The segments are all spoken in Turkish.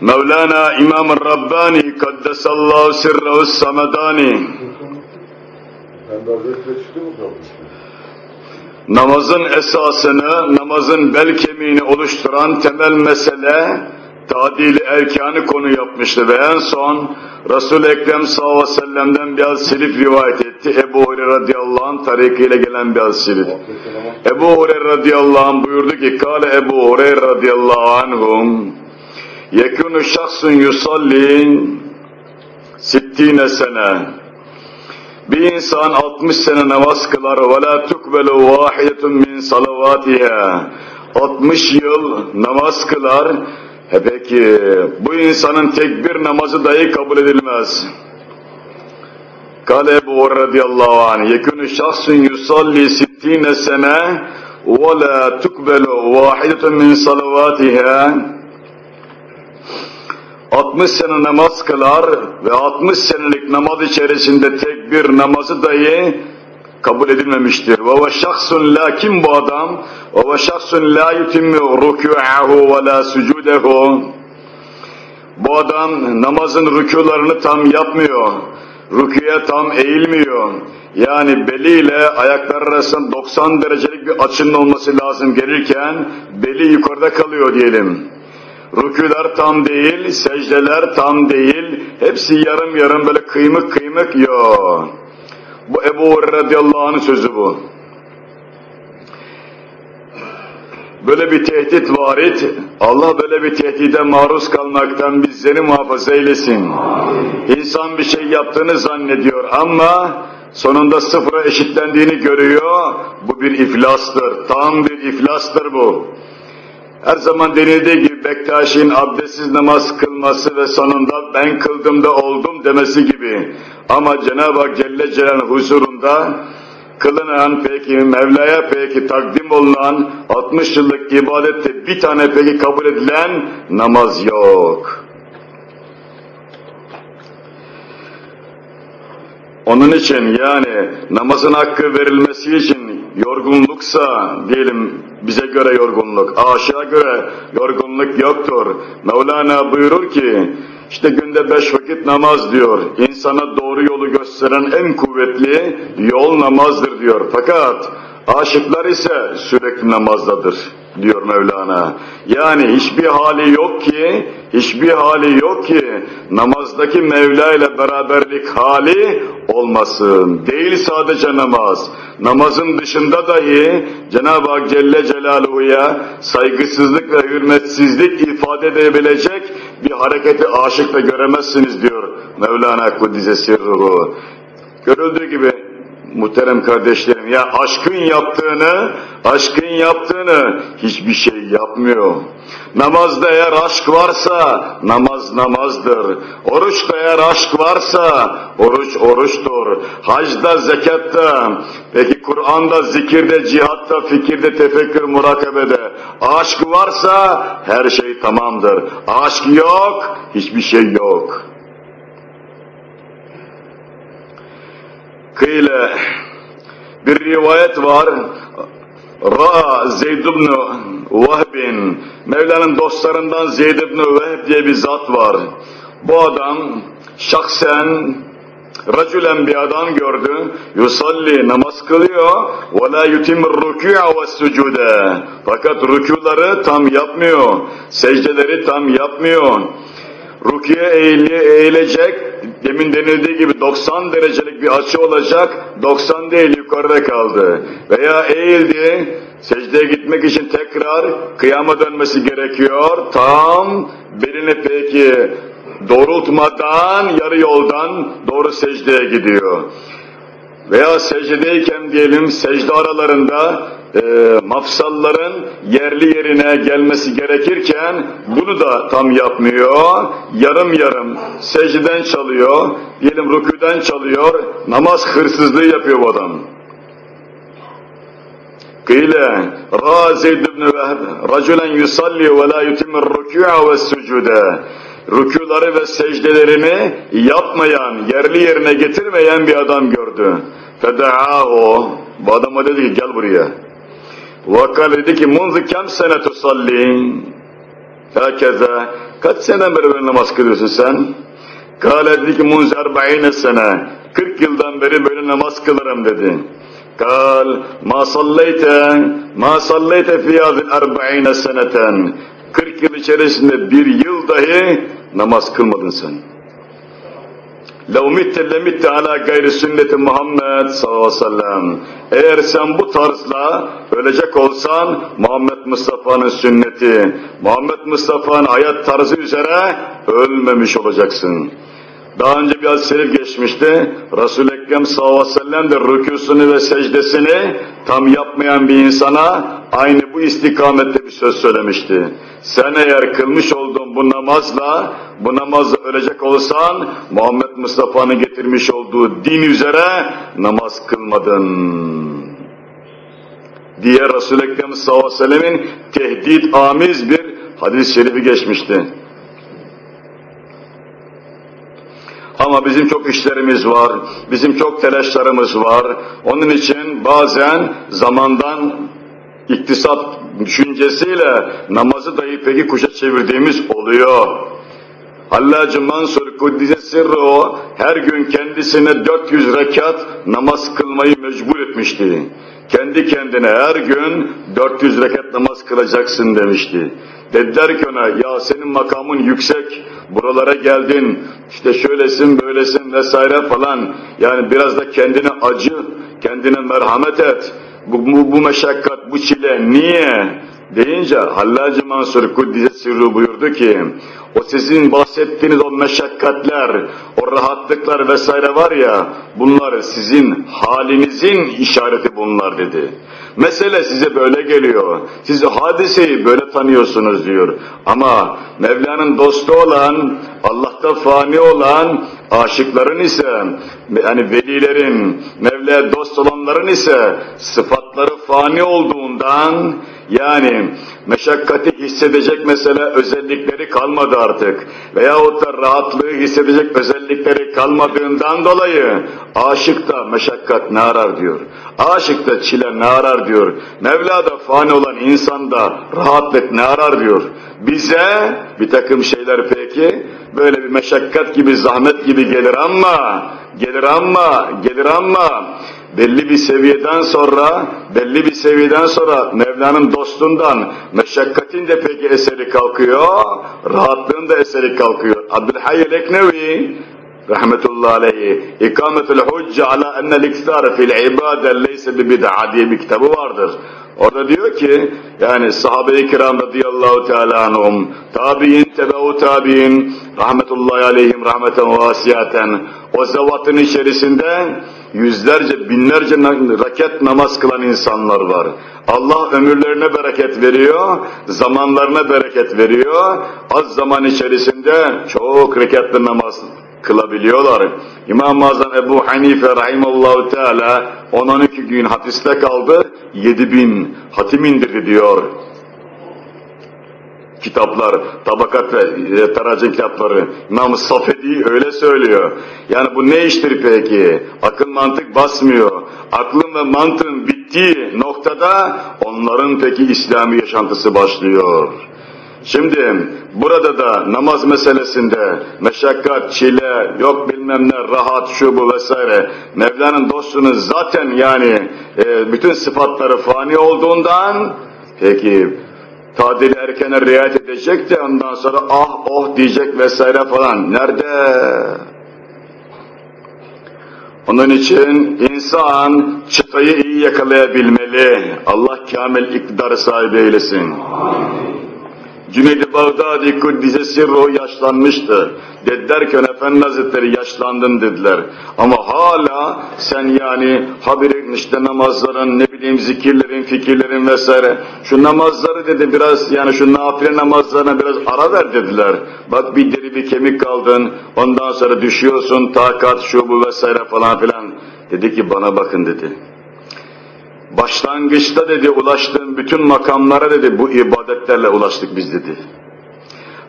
Mevlana İmam Rabbani Kaddesallahu Sirrehu Samedani Namazın esasını, namazın bel kemiğini oluşturan temel mesele tadil erkanı konu yapmıştı ve en son Resul-i Ekrem sallallahu aleyhi ve sellem'den biraz silif rivayet etti. Ebu Hureyre radıyallahu anh tarikiyle gelen biraz silif. Ebu Hureyre radıyallahu anh buyurdu ki Kale Ebu Hureyre radıyallahu anhum yekunu şahsun yusalli sittine sene. Bir insan 60 sene namaz kılar. Ve la tukbelu vahidetun min salavatiha. 60 yıl namaz kılar. He peki bu insanın tek bir namazı dahi kabul edilmez. Kale Ebu radıyallahu anh yekunu şahsun yusalli sittine sene. Ve la tukbelu vahidetun min salavatiha 60 sene namaz kılar ve 60 senelik namaz içerisinde tek bir namazı dahi kabul edilmemiştir. Ve ve şahsun la kim bu adam? Ve ve şahsun la yutimmu rükû'ahu ve la sucudehu. Bu adam namazın rükûlarını tam yapmıyor. Rüküye tam eğilmiyor. Yani beliyle ayaklar arasında 90 derecelik bir açının olması lazım gelirken beli yukarıda kalıyor diyelim. Rüküler tam değil, secdeler tam değil, hepsi yarım yarım böyle kıymık kıymık yok. Bu Ebu Hureyre radıyallahu anh'ın sözü bu. Böyle bir tehdit varit, Allah böyle bir tehdide maruz kalmaktan bizleri muhafaza eylesin. İnsan bir şey yaptığını zannediyor ama sonunda sıfıra eşitlendiğini görüyor, bu bir iflastır, tam bir iflastır bu. Her zaman denildiği gibi Bektaş'ın abdestsiz namaz kılması ve sonunda ben kıldım da oldum demesi gibi. Ama Cenab-ı Hak Celle Celal huzurunda kılınan peki Mevla'ya peki takdim olunan 60 yıllık ibadette bir tane peki kabul edilen namaz yok. Onun için yani namazın hakkı verilmesi için yorgunluksa diyelim bize göre yorgunluk, aşağı göre yorgunluk yoktur. Mevlana buyurur ki işte günde beş vakit namaz diyor. İnsana doğru yolu gösteren en kuvvetli yol namazdır diyor. Fakat aşıklar ise sürekli namazdadır diyor Mevlana. Yani hiçbir hali yok ki, hiçbir hali yok ki namazdaki Mevla ile beraberlik hali olmasın. Değil sadece namaz. Namazın dışında dahi Cenab-ı Hak Celle Celaluhu'ya saygısızlık ve hürmetsizlik ifade edebilecek bir hareketi aşıkla göremezsiniz diyor Mevlana Kuddise Sirruhu. Görüldüğü gibi muhterem kardeşlerim ya aşkın yaptığını, aşkın yaptığını hiçbir şey yapmıyor. Namazda eğer aşk varsa namaz namazdır. Oruçta eğer aşk varsa oruç oruçtur. Hacda, zekatta, peki Kur'an'da, zikirde, cihatta, fikirde, tefekkür, murakabede aşk varsa her şey tamamdır. Aşk yok, hiçbir şey yok. Kıyle bir rivayet var. Ra Zeyd ibn Vehbin Mevla'nın dostlarından Zeyd ibn Vehb diye bir zat var. Bu adam şahsen racülen bir adam gördü. Yusalli namaz kılıyor. Ve la yutimur rükû'a ve sucude. Fakat rükûları tam yapmıyor. Secdeleri tam yapmıyor. Eğili, eğilecek, demin denildiği gibi 90 derecelik bir açı olacak, 90 değil yukarıda kaldı. Veya eğildi, secdeye gitmek için tekrar kıyama dönmesi gerekiyor. Tam belini peki doğrultmadan, yarı yoldan doğru secdeye gidiyor. Veya secdedeyken diyelim secde aralarında e, mafsalların yerli yerine gelmesi gerekirken bunu da tam yapmıyor. Yarım yarım secden çalıyor, diyelim rüküden çalıyor, namaz hırsızlığı yapıyor bu adam. Kıyle, Ra Zeyd ibn Vehb, raculen yusalli ve la yutimir rükû'a ve sucude. Rükûları ve secdelerini yapmayan, yerli yerine getirmeyen bir adam gördü. Feda'ahu, bu adama dedi ki gel buraya. Vakal dedi ki munzu kem sene tusalli. Hakeza. Kaç seneden beri böyle namaz kılıyorsun sen? Kale dedi ki munzu erbaine sene. 40 yıldan beri böyle namaz kılarım dedi. Kal ma sallayte ma sallayte fi erbaine seneten. 40 yıl içerisinde bir yıl dahi namaz kılmadın sen. لَوْ مِتَّ لَمِتَّ عَلَى gayri sünneti Muhammed sallallahu aleyhi ve sellem. Eğer sen bu tarzla ölecek olsan Muhammed Mustafa'nın sünneti, Muhammed Mustafa'nın hayat tarzı üzere ölmemiş olacaksın. Daha önce bir hadis-i şerif geçmişti. Resul-i Ekrem sallallahu aleyhi ve sellem de rükûsunu ve secdesini tam yapmayan bir insana aynı bu istikamette bir söz söylemişti. Sen eğer kılmış olduğun bu namazla, bu namazla ölecek olsan, Muhammed Mustafa'nın getirmiş olduğu din üzere namaz kılmadın. Diye Resul-i Ekrem sallallahu aleyhi ve sellemin tehdit amiz bir hadis-i şerifi geçmişti. Ama bizim çok işlerimiz var, bizim çok telaşlarımız var. Onun için bazen zamandan iktisat düşüncesiyle namazı dahi peki kuşa çevirdiğimiz oluyor. Hallacı Mansur Kuddise Sirru her gün kendisine 400 rekat namaz kılmayı mecbur etmişti. Kendi kendine her gün 400 rekat namaz kılacaksın demişti. Dediler ki ona ya senin makamın yüksek, buralara geldin, işte şöylesin böylesin vesaire falan. Yani biraz da kendine acı, kendine merhamet et. Bu, bu, bu meşakkat, bu çile niye? Deyince Hallacı Mansur Kuddise Sirru buyurdu ki o sizin bahsettiğiniz o meşakkatler, o rahatlıklar vesaire var ya bunlar sizin halinizin işareti bunlar dedi. Mesele size böyle geliyor. Siz hadiseyi böyle tanıyorsunuz diyor. Ama Mevla'nın dostu olan, Allah'ta fani olan aşıkların ise, yani velilerin, Mevla'ya dost olanların ise sıfatları fani olduğundan, yani meşakkati hissedecek mesela özellikleri kalmadı artık. Veyahut da rahatlığı hissedecek özellikleri kalmadığından dolayı aşık da meşakkat ne arar diyor. Aşık da çile ne arar diyor. Mevla da fani olan insan da rahatlık ne arar diyor. Bize bir takım şeyler peki böyle bir meşakkat gibi zahmet gibi gelir ama gelir ama gelir ama belli bir seviyeden sonra, belli bir seviyeden sonra Mevla'nın dostundan meşakkatin de peki eseri kalkıyor, rahatlığın da eseri kalkıyor. Abdülhayy el-Eknevi rahmetullahi aleyhi ikametül hucce ala ennel iktidar fil ibade leyse bi bid'a diye bir kitabı vardır. Orada diyor ki yani sahabe-i kiram radıyallahu teala anhum, tabi'in, tebeu tabi'in, rahmetullahi aleyhim rahmeten vasiyaten, o zevatın içerisinde yüzlerce, binlerce raket namaz kılan insanlar var. Allah ömürlerine bereket veriyor, zamanlarına bereket veriyor, az zaman içerisinde çok rekatlı namaz kılabiliyorlar. İmam-ı Azam Ebu Hanife Rahimallahu Teala 10-12 gün hapiste kaldı, 7000 hatim indirdi diyor. Kitaplar, tabakat ve taracın kitapları. İmam Safedi öyle söylüyor. Yani bu ne iştir peki? Akıl mantık basmıyor. Aklın ve mantığın bittiği noktada onların peki İslami yaşantısı başlıyor. Şimdi burada da namaz meselesinde meşakkat, çile, yok bilmem ne, rahat, şu bu vesaire. Mevla'nın dostunun zaten yani e, bütün sıfatları fani olduğundan peki tadil erkene riayet edecek de ondan sonra ah oh diyecek vesaire falan. Nerede? Onun için insan çıtayı iyi yakalayabilmeli. Allah kamil iktidar sahibi eylesin. Cüneyd-i Bağdadi Kuddise Sirruhu yaşlanmıştı. Dediler ki Efendi Hazretleri yaşlandın dediler. Ama hala sen yani habire işte namazların, ne bileyim zikirlerin, fikirlerin vesaire. Şu namazları dedi biraz yani şu nafile namazlarına biraz ara ver dediler. Bak bir deri bir kemik kaldın, ondan sonra düşüyorsun, takat, şu bu vesaire falan filan. Dedi ki bana bakın dedi. Başlangıçta dedi ulaştığım bütün makamlara dedi bu ibadetlerle ulaştık biz dedi.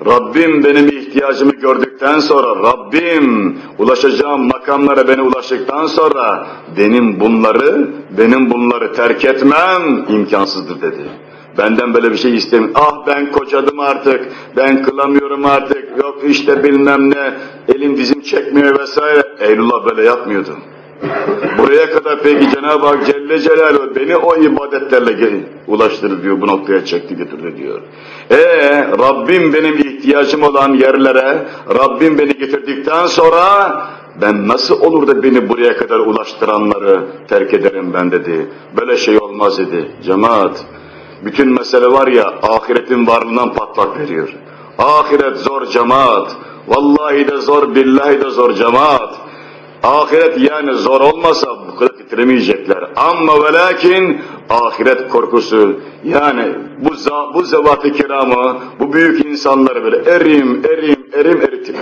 Rabbim benim ihtiyacımı gördükten sonra, Rabbim ulaşacağım makamlara beni ulaştıktan sonra benim bunları, benim bunları terk etmem imkansızdır dedi. Benden böyle bir şey istemiyorum. Ah ben kocadım artık, ben kılamıyorum artık, yok işte bilmem ne, elim dizim çekmiyor vesaire. Eylullah böyle yapmıyordu. Buraya kadar peki Cenab-ı Hak Celle Celaluhu beni o ibadetlerle ulaştırır diyor, bu noktaya çekti götürdü diyor. E Rabbim benim ihtiyacım olan yerlere, Rabbim beni getirdikten sonra ben nasıl olur da beni buraya kadar ulaştıranları terk ederim ben dedi. Böyle şey olmaz dedi. Cemaat, bütün mesele var ya ahiretin varlığından patlak veriyor. Ahiret zor cemaat. Vallahi de zor, billahi de zor cemaat. Ahiret yani zor olmasa bu kadar titremeyecekler. Ama ve lakin ahiret korkusu yani bu, bu zevat-ı kiramı, bu büyük insanları böyle erim, erim, erim eritir.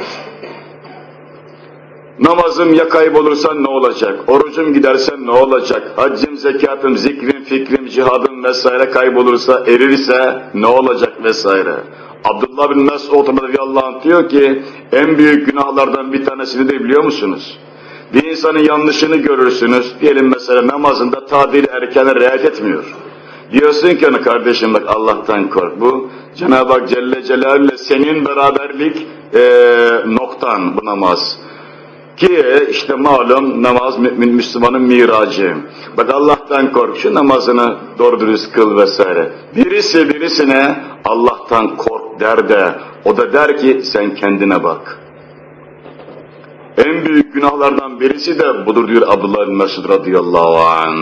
Namazım ya kaybolursa ne olacak? Orucum giderse ne olacak? Haccım, zekatım, zikrim, fikrim, cihadım vesaire kaybolursa, erirse ne olacak vesaire? Abdullah bin Mesud radıyallahu anh diyor ki en büyük günahlardan bir tanesini de biliyor musunuz? Bir insanın yanlışını görürsünüz. Diyelim mesela namazında tadil erkene riayet etmiyor. Diyorsun ki kardeşim bak Allah'tan kork. Bu Cenab-ı Hak Celle Celaluhu'yla senin beraberlik e, noktan bu namaz. Ki işte malum namaz mümin Müslümanın miracı. Bak Allah'tan kork şu namazını doğru dürüst kıl vesaire. Birisi birisine Allah'tan kork der de o da der ki sen kendine bak. En büyük günahlardan birisi de budur diyor Abdullah bin Mesud radıyallahu anh.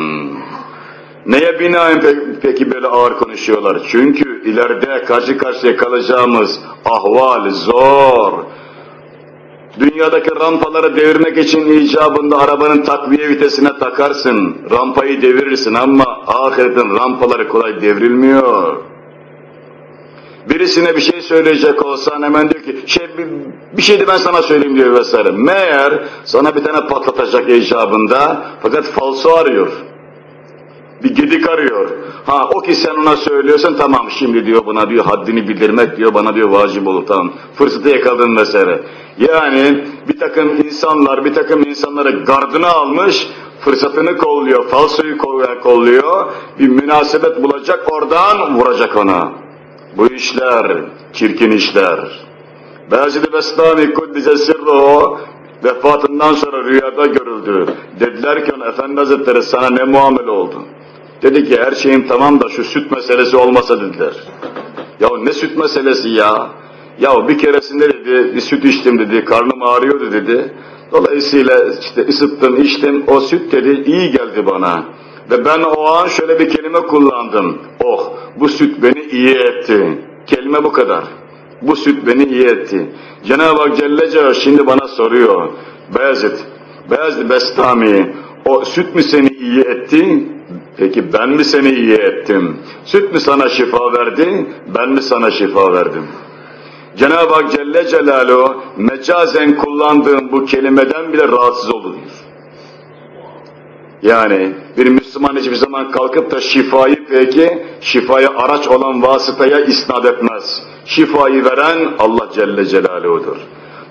Neye binaen pe peki böyle ağır konuşuyorlar? Çünkü ileride karşı karşıya kalacağımız ahval zor. Dünyadaki rampaları devirmek için icabında arabanın takviye vitesine takarsın, rampayı devirirsin ama ahiretin rampaları kolay devrilmiyor. Birisine bir şey söyleyecek olsan hemen diyor ki şey bir, bir şeydi ben sana söyleyeyim diyor vesaire. Meğer sana bir tane patlatacak icabında fakat falso arıyor. Bir gedik arıyor. Ha o ki sen ona söylüyorsun tamam şimdi diyor buna diyor haddini bildirmek diyor bana diyor vacip olur tamam. Fırsatı yakaladın vesaire. Yani bir takım insanlar bir takım insanları gardına almış fırsatını kolluyor, falsoyu kolluyor, bir münasebet bulacak oradan vuracak ona. Bu işler, çirkin işler. Bazı Bestami Kuddise Sirruhu vefatından sonra rüyada görüldü. Dediler ki ona Efendi Hazretleri sana ne muamele oldu? Dedi ki her şeyim tamam da şu süt meselesi olmasa dediler. Ya ne süt meselesi ya? Ya bir keresinde dedi bir süt içtim dedi, karnım ağrıyordu dedi. Dolayısıyla işte ısıttım, içtim, o süt dedi iyi geldi bana. Ve ben o an şöyle bir kelime kullandım. Oh bu süt beni iyi etti. Kelime bu kadar. Bu süt beni iyi etti. Cenab-ı Hak Celle Celaluhu şimdi bana soruyor. Beyazıt, Beyazıt Bestami, o süt mü seni iyi etti? Peki ben mi seni iyi ettim? Süt mü sana şifa verdi? Ben mi sana şifa verdim? Cenab-ı Hak Celle Celaluhu mecazen kullandığım bu kelimeden bile rahatsız olur. Yani bir Müslüman hiçbir zaman kalkıp da şifayı peki şifaya araç olan vasıtaya isnat etmez. Şifayı veren Allah Celle Celaluhu'dur.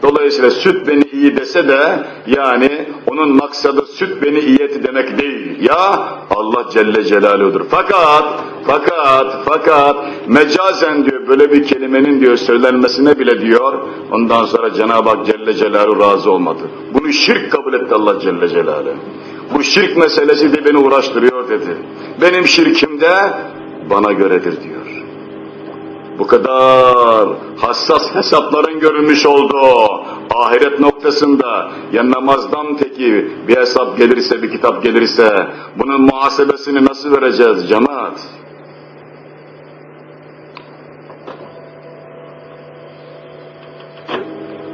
Dolayısıyla süt beni iyi dese de yani onun maksadı süt beni iyi etti demek değil. Ya Allah Celle Celaluhu'dur. Fakat, fakat, fakat mecazen diyor böyle bir kelimenin diyor söylenmesine bile diyor ondan sonra Cenab-ı Hak Celle Celaluhu razı olmadı. Bunu şirk kabul etti Allah Celle Celaluhu. Bu şirk meselesi de beni uğraştırıyor dedi. Benim şirkim de bana göredir diyor. Bu kadar hassas hesapların görülmüş olduğu ahiret noktasında ya namazdan peki bir hesap gelirse, bir kitap gelirse bunun muhasebesini nasıl vereceğiz cemaat?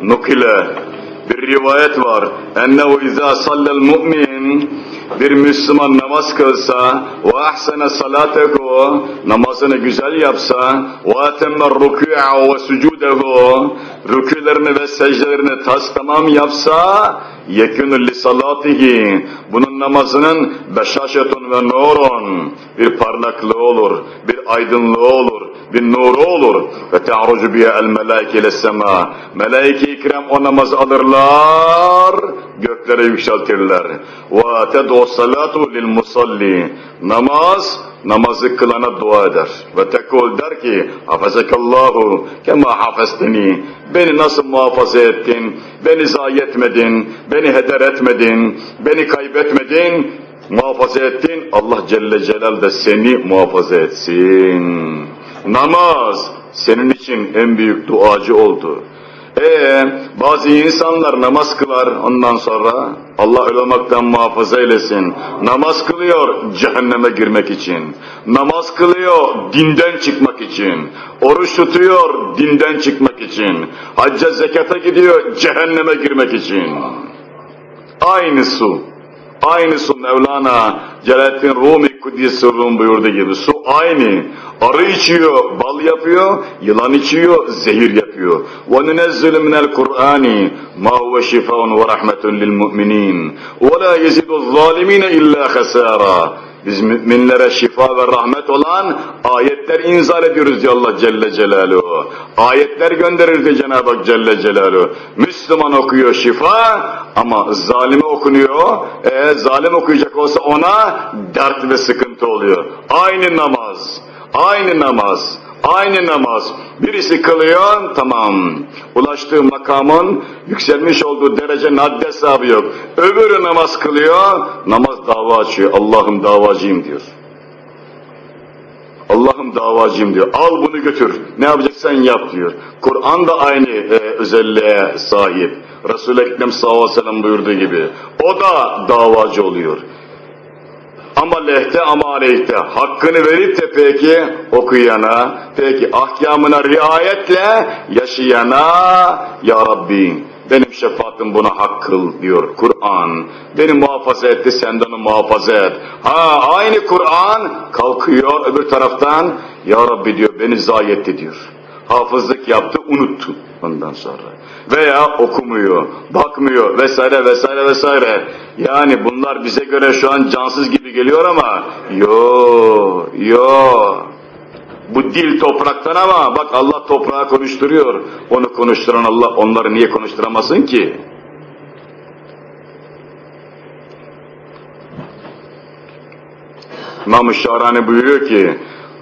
Nukile bir rivayet var. Ennehu izâ sallel mu'min bir Müslüman namaz kılsa ve ahsene salatehu namazını güzel yapsa ve atemmer rükû'a ve sucudehu rükülerini ve secdelerini tas tamam yapsa yekûnü li salatihi bunun namazının beşaşetun ve nurun bir parlaklığı olur, bir aydınlığı olur, bir nuru olur. Ve te'arucu biye el melaike ile sema. Melaike-i kiram o namazı alırlar, göklere yükseltirler. Ve ted'u salatu lil musalli. Namaz, namazı kılana dua eder. Ve tekul der ki, hafazakallahu kema hafesteni. Beni nasıl muhafaza ettin, beni zayi etmedin, beni heder etmedin, beni kaybetmedin, muhafaza ettin. Allah Celle Celal de seni muhafaza etsin. Namaz senin için en büyük duacı oldu. Ee, bazı insanlar namaz kılar ondan sonra Allah öyle olmaktan muhafaza eylesin. Namaz kılıyor cehenneme girmek için. Namaz kılıyor dinden çıkmak için. Oruç tutuyor dinden çıkmak için. Hacca zekata gidiyor cehenneme girmek için. Aynı su. Aynısı Mevlana Celalettin Rumi Kudüs'ün buyurduğu gibi su aynı. Arı içiyor, bal yapıyor, yılan içiyor, zehir yapıyor. وَنُنَزِّلُ مِنَ الْقُرْآنِ مَا هُوَ شِفَاءٌ وَرَحْمَةٌ لِلْمُؤْمِنِينَ وَلَا يَزِدُ الظَّالِمِينَ اِلَّا خَسَارًا biz müminlere şifa ve rahmet olan ayetler inzal ediyoruz diyor Allah Celle Celaluhu. Ayetler gönderir diyor Cenab-ı Hak Celle Celaluhu. Müslüman okuyor şifa ama zalime okunuyor. E, zalim okuyacak olsa ona dert ve sıkıntı oluyor. Aynı namaz, aynı namaz, aynı namaz. Birisi kılıyor, tamam. Ulaştığı makamın yükselmiş olduğu derecenin haddi hesabı yok. Öbürü namaz kılıyor, namaz dava açıyor. Allah'ım davacıyım diyor. Allah'ım davacıyım diyor. Al bunu götür. Ne yapacaksan yap diyor. Kur'an da aynı e, özelliğe sahip. Resul-i Ekrem sallallahu aleyhi ve sellem buyurduğu gibi. O da davacı oluyor. Ama lehte ama aleyhte hakkını verip de peki okuyana, peki ahkamına riayetle yaşayana ya Rabbi benim şefaatim buna hak kıl diyor Kur'an. Beni muhafaza etti sen onu muhafaza et. Ha aynı Kur'an kalkıyor öbür taraftan ya Rabbi diyor beni zayi etti diyor. Hafızlık yaptı unuttu ondan sonra. Veya okumuyor, bakmıyor vesaire vesaire vesaire. Yani bunlar bize göre şu an cansız gibi geliyor ama yo yo bu dil topraktan ama bak Allah toprağı konuşturuyor. Onu konuşturan Allah onları niye konuşturamasın ki? İmam-ı buyuruyor ki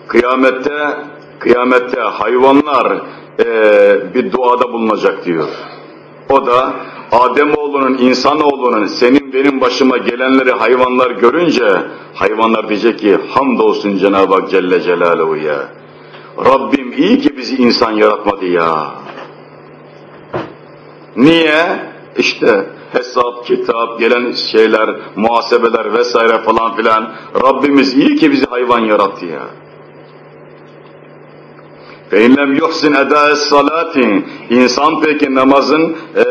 kıyamette kıyamette hayvanlar e, bir duada bulunacak diyor. O da Ademoğlunun, insanoğlunun senin benim başıma gelenleri hayvanlar görünce hayvanlar diyecek ki hamdolsun Cenab-ı Hak Celle Celaluhu ya. Rabbim iyi ki bizi insan yaratmadı ya. Niye? İşte hesap, kitap, gelen şeyler, muhasebeler vesaire falan filan. Rabbimiz iyi ki bizi hayvan yarattı ya. فَاِنْ yuhsin eda salati İnsan peki namazın e,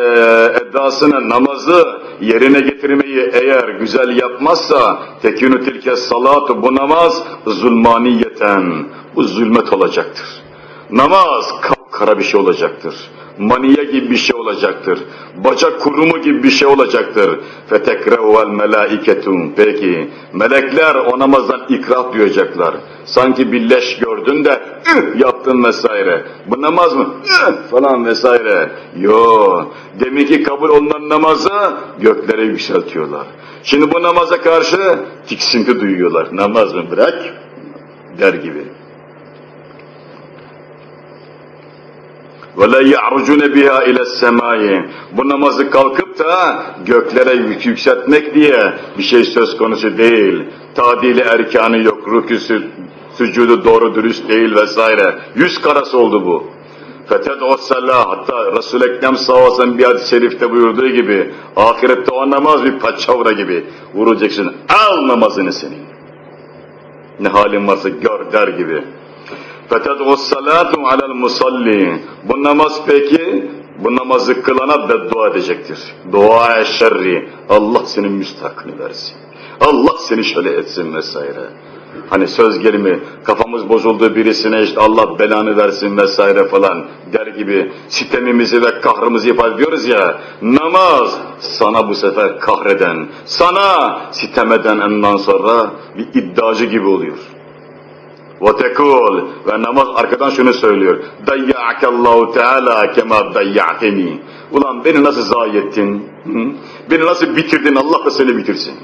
edasını, namazı yerine getirmeyi eğer güzel yapmazsa tekünü tilke salatu bu namaz zulmaniyeten bu zulmet olacaktır. Namaz kapkara bir şey olacaktır. Maniye gibi bir şey olacaktır. Bacak kurumu gibi bir şey olacaktır. Fetekrevel melaiketun. Peki melekler o namazdan ikrah duyacaklar. Sanki bir leş gördün de yaptın vesaire. Bu namaz mı? Falan vesaire. Yo. Demek ki kabul olunan namazı göklere yükseltiyorlar. Şimdi bu namaza karşı tiksinti duyuyorlar. Namaz mı bırak? Der gibi. ve la ya'rucune biha ile semai. Bu namazı kalkıp da göklere yükseltmek diye bir şey söz konusu değil. Tadili erkanı yok, rüküsü, sücudu doğru dürüst değil vesaire. Yüz karası oldu bu. Feted o salah hatta Resul Ekrem sallallahu bir hadis-i şerifte buyurduğu gibi ahirette o namaz bir paçavra gibi vuracaksın. Al namazını senin. Ne halin varsa gör der gibi. فَتَدْغُ الصَّلَاتُ عَلَى الْمُصَلِّ Bu namaz peki Bu namazı kılana beddua edecektir. Dua şerri. Allah senin müstakını versin. Allah seni şöyle etsin vesaire. Hani söz gelimi kafamız bozulduğu birisine işte Allah belanı versin vesaire falan der gibi sitemimizi ve kahrımızı ifade ediyoruz ya namaz sana bu sefer kahreden, sana sitemeden ondan sonra bir iddiacı gibi oluyor. وَتَكُولْ Ve namaz arkadan şunu söylüyor. دَيَّعَكَ اللّٰهُ تَعَالَى كَمَا دَيَّعْتَنِي Ulan beni nasıl zayi ettin? Hı? Beni nasıl bitirdin? Allah da seni bitirsin.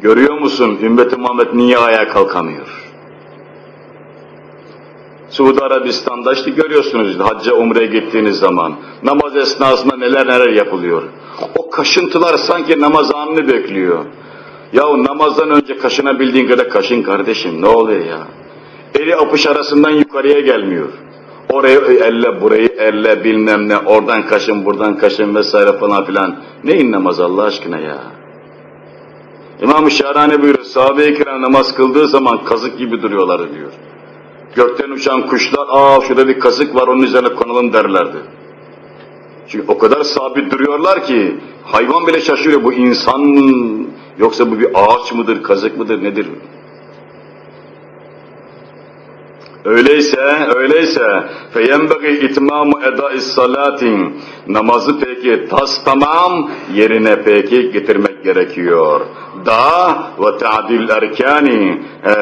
Görüyor musun ümmeti Muhammed niye ayağa kalkamıyor? Suudi Arabistan'da işte görüyorsunuz işte, hacca umreye gittiğiniz zaman namaz esnasında neler neler yapılıyor. O kaşıntılar sanki namaz anını bekliyor. Yahu namazdan önce kaşınabildiğin kadar kaşın kardeşim ne oluyor ya? Eli apış arasından yukarıya gelmiyor. Orayı elle burayı elle bilmem ne oradan kaşın buradan kaşın vesaire falan filan. Neyin namaz Allah aşkına ya? İmam-ı Şahrani buyuruyor, sahabe-i kiram namaz kıldığı zaman kazık gibi duruyorlar diyor. Gökten uçan kuşlar, aa şurada bir kazık var onun üzerine konalım derlerdi. Çünkü o kadar sabit duruyorlar ki, hayvan bile şaşırıyor, bu insan Yoksa bu bir ağaç mıdır, kazık mıdır, nedir? Öyleyse, öyleyse feyembegi itmamu eda'is salatin namazı peki tas tamam yerine peki getirmek gerekiyor. Da ve ta'dil erkani e,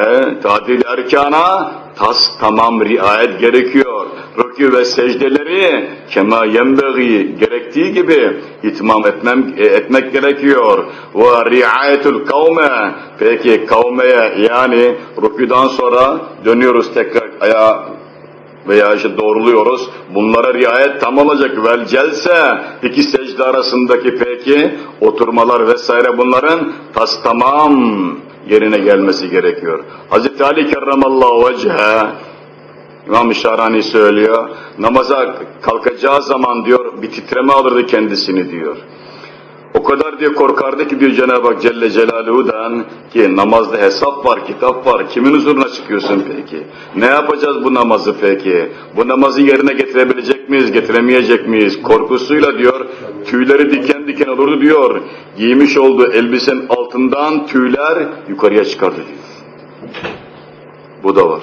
ta'dil erkana tas tamam riayet gerekiyor. Rükû ve secdeleri kema yenbeği gerektiği gibi itmam etmem, e, etmek gerekiyor. Ve riayetul kavme peki kavmeye yani rükûdan sonra dönüyoruz tekrar ayağa veya işte doğruluyoruz. Bunlara riayet tam olacak. Vel celse iki secde arasındaki peki oturmalar vesaire bunların tas tamam yerine gelmesi gerekiyor. Hazreti Ali kerramallahu vecehe İmam-ı Şahrani söylüyor. Namaza kalkacağı zaman diyor bir titreme alırdı kendisini diyor. O kadar diye korkardı ki diyor Cenab-ı Hak Celle Celaluhu'dan ki namazda hesap var, kitap var. Kimin huzuruna çıkıyorsun peki? Ne yapacağız bu namazı peki? Bu namazı yerine getirebilecek miyiz, getiremeyecek miyiz? Korkusuyla diyor tüyleri diken diken olurdu diyor. Giymiş olduğu elbisenin altından tüyler yukarıya çıkardı diyor. Bu da var.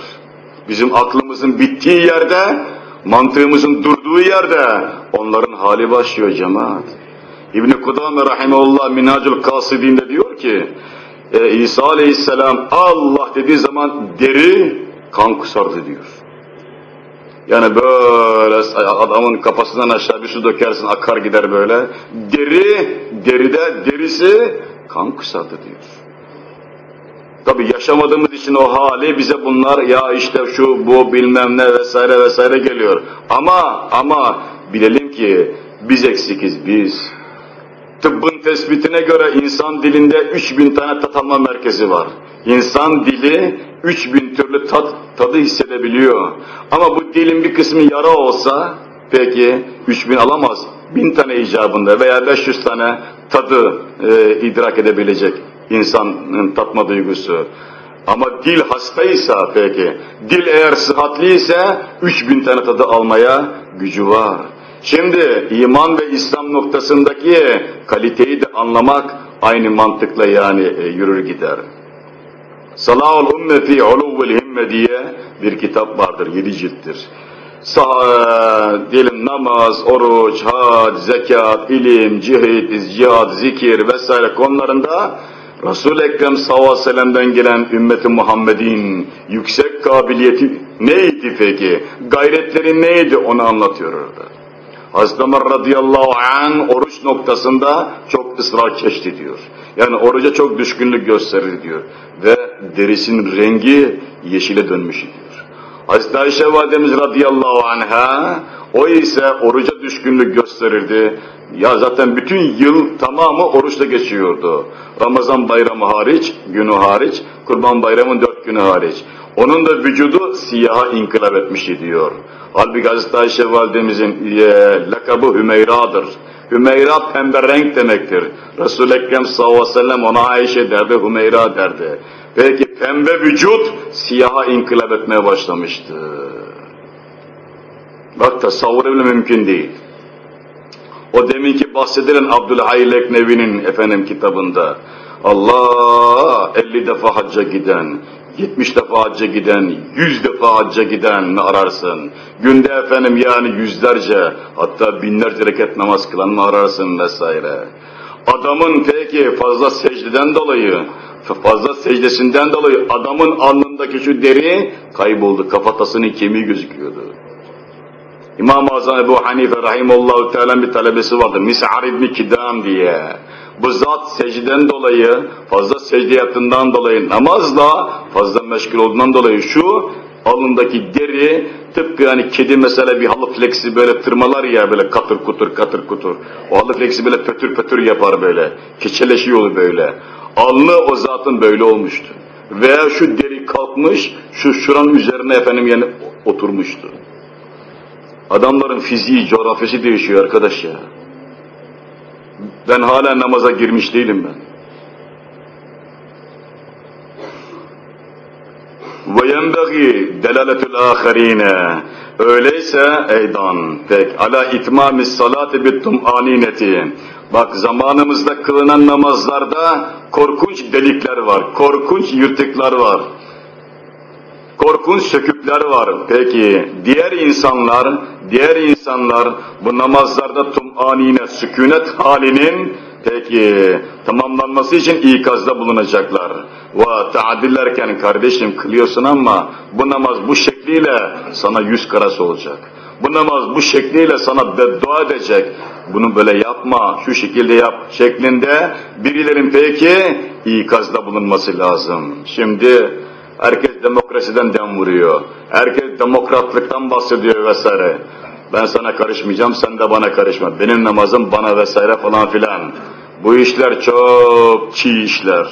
Bizim aklımızın bittiği yerde, mantığımızın durduğu yerde onların hali başlıyor cemaat. İbn-i Kudame Rahimullah Minhacül Kasidinde diyor ki, e, İsa Aleyhisselam Allah dediği zaman deri kan kusardı diyor. Yani böyle adamın kafasından aşağı bir su dökersin akar gider böyle. Deri, deride derisi kan kusardı diyor. Tabi yaşamadığımız için o hali bize bunlar ya işte şu bu bilmem ne vesaire vesaire geliyor. Ama ama bilelim ki biz eksikiz biz. Tıbbın tespitine göre insan dilinde 3000 tane tat alma merkezi var. İnsan dili 3000 türlü tat, tadı hissedebiliyor. Ama bu dilin bir kısmı yara olsa peki 3000 alamaz. 1000 tane icabında veya 500 tane tadı e, idrak edebilecek insanın tatma duygusu. Ama dil hastaysa peki, dil eğer sıhhatliyse 3000 tane tadı almaya gücü var. Şimdi iman ve İslam noktasındaki kaliteyi de anlamak aynı mantıkla yani e, yürür gider. Salahul Umme fi Uluvul Himme diye bir kitap vardır, yedi cilttir. Sah diyelim namaz, oruç, hac, zekat, ilim, cihid, cihad, zikir vesaire konularında Resul-i Ekrem sallallahu aleyhi ve sellem'den gelen ümmeti Muhammed'in yüksek kabiliyeti neydi peki? Gayretleri neydi onu anlatıyor orada. Hazreti Ömer radıyallahu an oruç noktasında çok ısrar çeşti diyor. Yani oruca çok düşkünlük gösterir diyor. Ve derisinin rengi yeşile dönmüş diyor. Hazreti Ayşe validemiz radıyallahu anha o ise oruca düşkünlük gösterirdi. Ya zaten bütün yıl tamamı oruçla geçiyordu. Ramazan bayramı hariç, günü hariç, kurban bayramın dört günü hariç. Onun da vücudu siyaha inkılap etmişti diyor. Halbuki Hazreti Ayşe validemizin e, lakabı Hümeyra'dır. Hümeyra pembe renk demektir. Resul-i Ekrem sallallahu aleyhi ve sellem ona Ayşe derdi, Hümeyra derdi. Peki pembe vücut siyaha inkılap etmeye başlamıştı. Bak tasavvur bile mümkün değil. O deminki bahsedilen Abdülhayy Leknevi'nin efendim kitabında Allah 50 defa hacca giden, 70 defa hacca giden, 100 defa hacca giden mi ararsın? Günde efendim yani yüzlerce hatta binlerce reket namaz kılan mı ararsın vesaire. Adamın peki fazla secdeden dolayı, fazla secdesinden dolayı adamın alnındaki şu deri kayboldu, kafatasının kemiği gözüküyordu. İmam-ı Azam Ebu Hanife Rahimallahu Teala bir talebesi vardı. Mis'ar İbni Kidam diye. Bu zat secden dolayı, fazla secde yaptığından dolayı, namazla fazla meşgul olduğundan dolayı şu alındaki deri tıpkı yani kedi mesela bir halı fleksi böyle tırmalar ya böyle katır kutur katır kutur. O halı fleksi böyle pötür pötür yapar böyle. Keçeleşiyor böyle. Alnı o zatın böyle olmuştu. Veya şu deri kalkmış, şu şuranın üzerine efendim yani oturmuştu. Adamların fiziği, coğrafyası değişiyor arkadaş ya. Ben hala namaza girmiş değilim ben. Ve yenbeği delaletul ahirine. Öyleyse eydan pek ala itmamis salati bittum anineti. Bak zamanımızda kılınan namazlarda korkunç delikler var, korkunç yırtıklar var korkunç sökükler var. Peki diğer insanlar, diğer insanlar bu namazlarda tumanine, sükunet halinin peki tamamlanması için ikazda bulunacaklar. Ve taadillerken kardeşim kılıyorsun ama bu namaz bu şekliyle sana yüz karası olacak. Bu namaz bu şekliyle sana beddua edecek. Bunu böyle yapma, şu şekilde yap şeklinde birilerin peki ikazda bulunması lazım. Şimdi Herkes demokrasiden dem vuruyor. Herkes demokratlıktan bahsediyor vesaire. Ben sana karışmayacağım, sen de bana karışma. Benim namazım bana vesaire falan filan. Bu işler çok çiğ işler.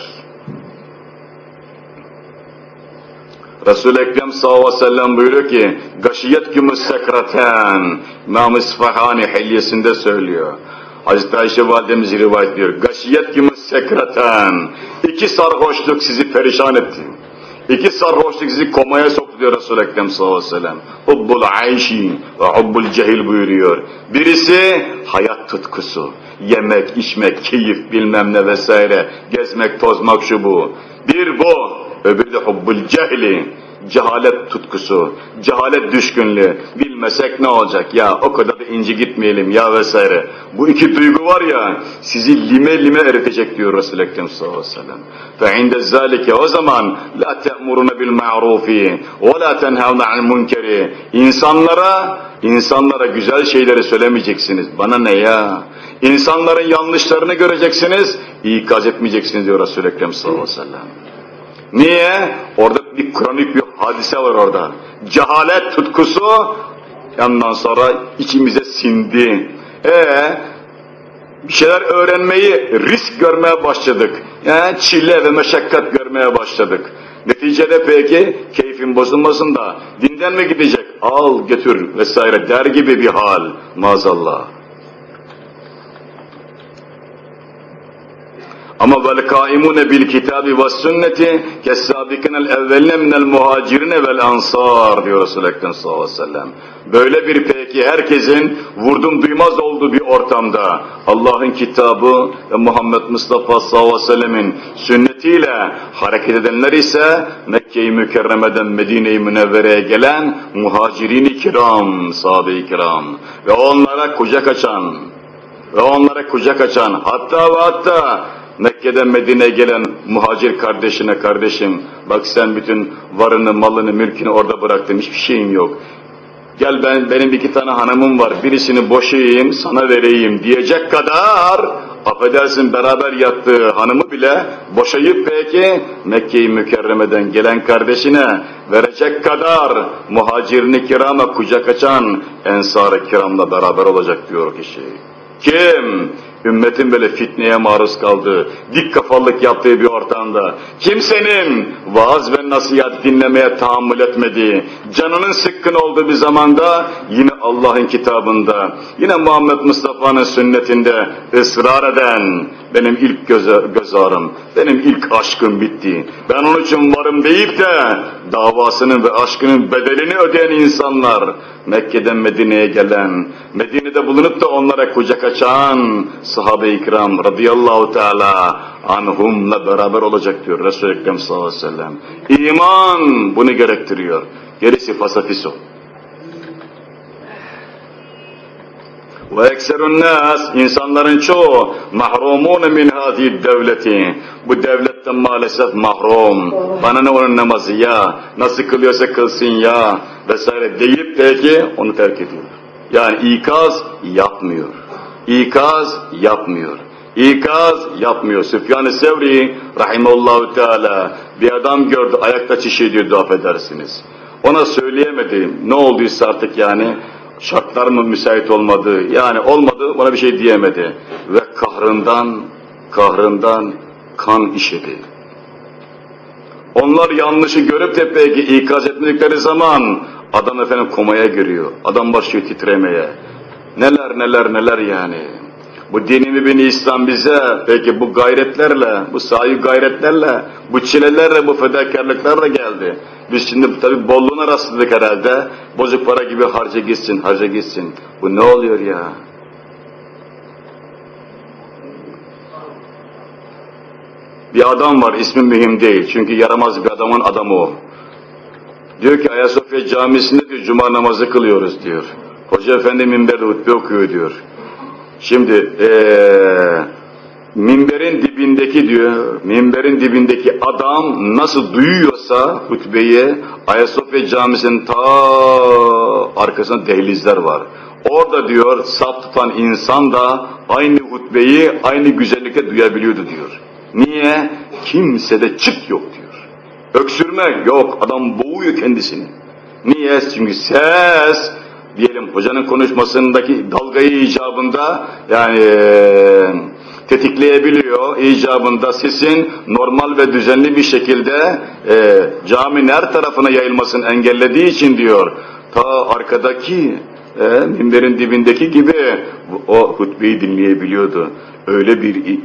Resul-i Ekrem sallallahu aleyhi ve sellem buyuruyor ki Gaşiyet gümüs sekraten İmam İsfahani hilyesinde söylüyor. Hazreti Ayşe validemiz rivayet ediyor. Gaşiyet gümüs sekraten İki sarhoşluk sizi perişan etti. İki sarhoşluk sizi komaya soktu diyor Resul-i Ekrem sallallahu aleyhi ve sellem. Hubbul ayşi ve hubbul cehil buyuruyor. Birisi hayat tutkusu. Yemek, içmek, keyif bilmem ne vesaire. Gezmek, tozmak şu bu. Bir bu. Öbürü de hubbul cehli cehalet tutkusu, cehalet düşkünlüğü, bilmesek ne olacak ya o kadar da inci gitmeyelim ya vesaire. Bu iki duygu var ya sizi lime lime eritecek diyor Resul-i Ekrem sallallahu aleyhi ve sellem. فَعِنْدَ ذَٰلِكَ o zaman لَا تَأْمُرُونَ بِالْمَعْرُوفِ وَلَا تَنْهَوْنَ عَنْ الْمُنْكَرِ İnsanlara, insanlara güzel şeyleri söylemeyeceksiniz. Bana ne ya? İnsanların yanlışlarını göreceksiniz, ikaz etmeyeceksiniz diyor Resul-i Ekrem sallallahu aleyhi ve sellem. Niye? Orada bir kronik bir hadise var orada. Cehalet tutkusu yandan sonra içimize sindi. Ee, bir şeyler öğrenmeyi risk görmeye başladık. Yani çile ve meşakkat görmeye başladık. Neticede peki keyfin bozulmasın da dinden mi gidecek? Al götür vesaire der gibi bir hal maazallah. Ama vel kaimune bil kitabi ve sünneti kesabikinel evveline minel muhacirine vel ansar diyor Resul-i Ekrem sallallahu aleyhi ve sellem. Böyle bir peki herkesin vurdum duymaz olduğu bir ortamda Allah'ın kitabı ve Muhammed Mustafa sallallahu aleyhi ve sellemin sünnetiyle hareket edenler ise Mekke-i Mükerreme'den Medine-i Münevvere'ye gelen muhacirin-i kiram, sahabe-i kiram ve onlara kucak açan ve onlara kucak açan hatta ve hatta Mekke'den Medine'ye gelen muhacir kardeşine kardeşim bak sen bütün varını, malını, mülkünü orada bıraktın hiçbir şeyin yok. Gel ben benim iki tane hanımım var birisini boşayayım sana vereyim diyecek kadar affedersin beraber yattığı hanımı bile boşayıp peki Mekke-i Mükerreme'den gelen kardeşine verecek kadar muhacirini kirama kucak açan ensar-ı kiramla beraber olacak diyor kişi. Kim? Ümmetin böyle fitneye maruz kaldığı, dik kafallık yaptığı bir ortamda, kimsenin vaaz ve nasihat dinlemeye tahammül etmediği, canının sıkkın olduğu bir zamanda yine Allah'ın kitabında, yine Muhammed Mustafa'nın sünnetinde ısrar eden benim ilk göz, göz ağrım, benim ilk aşkım bitti. Ben onun için varım deyip de davasının ve aşkının bedelini ödeyen insanlar, Mekke'den Medine'ye gelen, Medine'de bulunup da onlara kucak açan sahabe-i kiram radıyallahu teala anhumla beraber olacak diyor Resul-i Ekrem sallallahu aleyhi ve sellem. İman bunu gerektiriyor. Gerisi fasafiso. Ve ekserun nas, insanların çoğu mahrumun min hadi devleti. Bu devletten maalesef mahrum. Bana ne onun namazı ya, nasıl kılıyorsa kılsın ya vesaire deyip peki onu terk ediyor. Yani ikaz yapmıyor. İkaz yapmıyor. İkaz yapmıyor. Süfyan-ı Sevri rahimallahu teala bir adam gördü ayakta çiş ediyordu affedersiniz. Ona söyleyemedi. Ne olduysa artık yani şartlar mı müsait olmadı yani olmadı bana bir şey diyemedi. Ve kahrından kahrından kan işedi. Onlar yanlışı görüp de peki ikaz etmedikleri zaman adam efendim komaya giriyor. Adam başlıyor titremeye. Neler neler neler yani. Bu dini mübini İslam bize peki bu gayretlerle, bu sahi gayretlerle, bu çilelerle, bu fedakarlıklarla geldi. Biz şimdi tabi bolluğuna rastladık herhalde. Bozuk para gibi harca gitsin, harca gitsin. Bu ne oluyor ya? Bir adam var, ismi mühim değil. Çünkü yaramaz bir adamın adamı o. Diyor ki Ayasofya Camisi'nde diyor, cuma namazı kılıyoruz diyor. Hoca efendi minberde hutbe okuyor diyor. Şimdi ee, minberin dibindeki diyor, minberin dibindeki adam nasıl duyuyorsa hutbeyi Ayasofya Camisi'nin ta arkasında dehlizler var. Orada diyor saf tutan insan da aynı hutbeyi aynı güzellikte duyabiliyordu diyor. Niye? Kimsede çıt yok diyor. Öksürme yok, adam boğuyor kendisini. Niye? Çünkü ses diyelim hocanın konuşmasındaki dalgayı icabında yani tetikleyebiliyor icabında sesin normal ve düzenli bir şekilde e, caminin her tarafına yayılmasını engellediği için diyor ta arkadaki e, minberin dibindeki gibi o hutbeyi dinleyebiliyordu. Öyle bir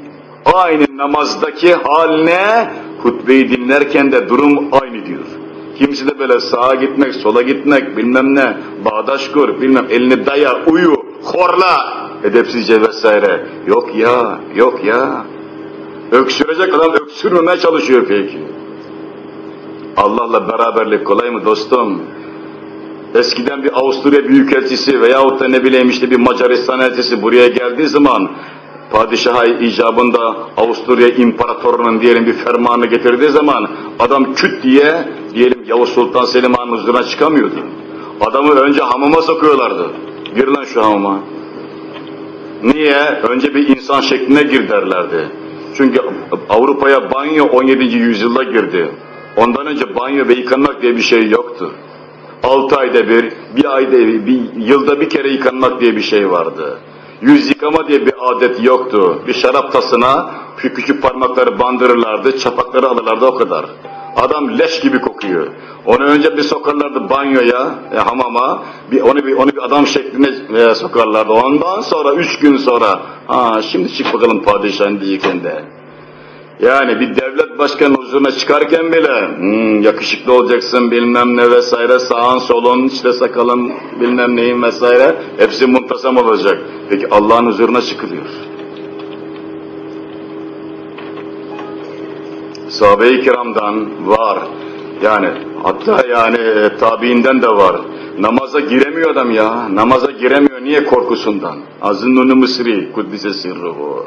aynı namazdaki haline hutbeyi dinlerken de durum aynı diyor. Kimisi de böyle sağa gitmek, sola gitmek, bilmem ne, bağdaş kur, bilmem elini daya, uyu, horla, edepsizce vesaire. Yok ya, yok ya. Öksürecek adam öksürmemeye çalışıyor peki. Allah'la beraberlik kolay mı dostum? Eskiden bir Avusturya Büyükelçisi veyahut da ne bileyim işte bir Macaristan elçisi buraya geldiği zaman padişaha icabında Avusturya İmparatorunun diyelim bir fermanı getirdiği zaman adam küt diye diyelim Yavuz Sultan Selim Han'ın huzuruna çıkamıyordu. Adamı önce hamama sokuyorlardı. Gir lan şu hamama. Niye? Önce bir insan şekline gir derlerdi. Çünkü Avrupa'ya banyo 17. yüzyılda girdi. Ondan önce banyo ve yıkanmak diye bir şey yoktu. 6 ayda bir, bir ayda bir, bir yılda bir kere yıkanmak diye bir şey vardı. Yüz yıkama diye bir adet yoktu. Bir şarap tasına küçük parmakları bandırırlardı, çapakları alırlardı o kadar. Adam leş gibi kokuyor. Onu önce bir sokarlardı banyoya, e, hamama, bir, onu bir onu bir adam şekline e, sokarlardı. Ondan sonra üç gün sonra, ha şimdi çık bakalım padişahın diyeken de. Yani bir devlet başkanı huzuruna çıkarken bile hmm, yakışıklı olacaksın bilmem ne vesaire sağın solun işte sakalın bilmem neyin vesaire hepsi muntazam olacak. Peki Allah'ın huzuruna çıkılıyor. Sahabe-i kiramdan var. Yani hatta yani e, tabiinden de var. Namaza giremiyor adam ya. Namaza giremiyor. Niye? Korkusundan. Azınnun-u Mısri. Kuddise sirruhu.